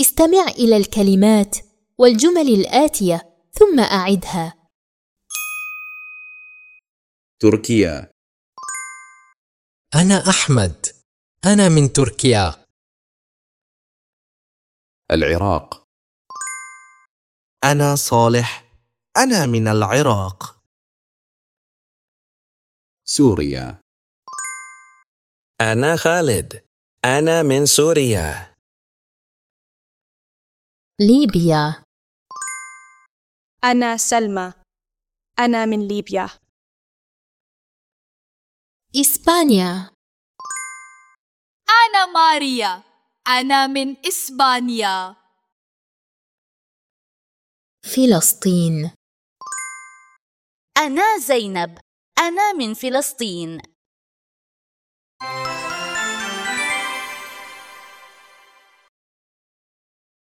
استمع إلى الكلمات والجمل الآتية ثم أعدها. تركيا. أنا أحمد. أنا من تركيا. العراق. أنا صالح. أنا من العراق. سوريا. أنا خالد. أنا من سوريا. ليبيا. أنا سلمى. أنا من ليبيا. إسبانيا. أنا ماريا. أنا من إسبانيا. فلسطين. أنا زينب. أنا من فلسطين.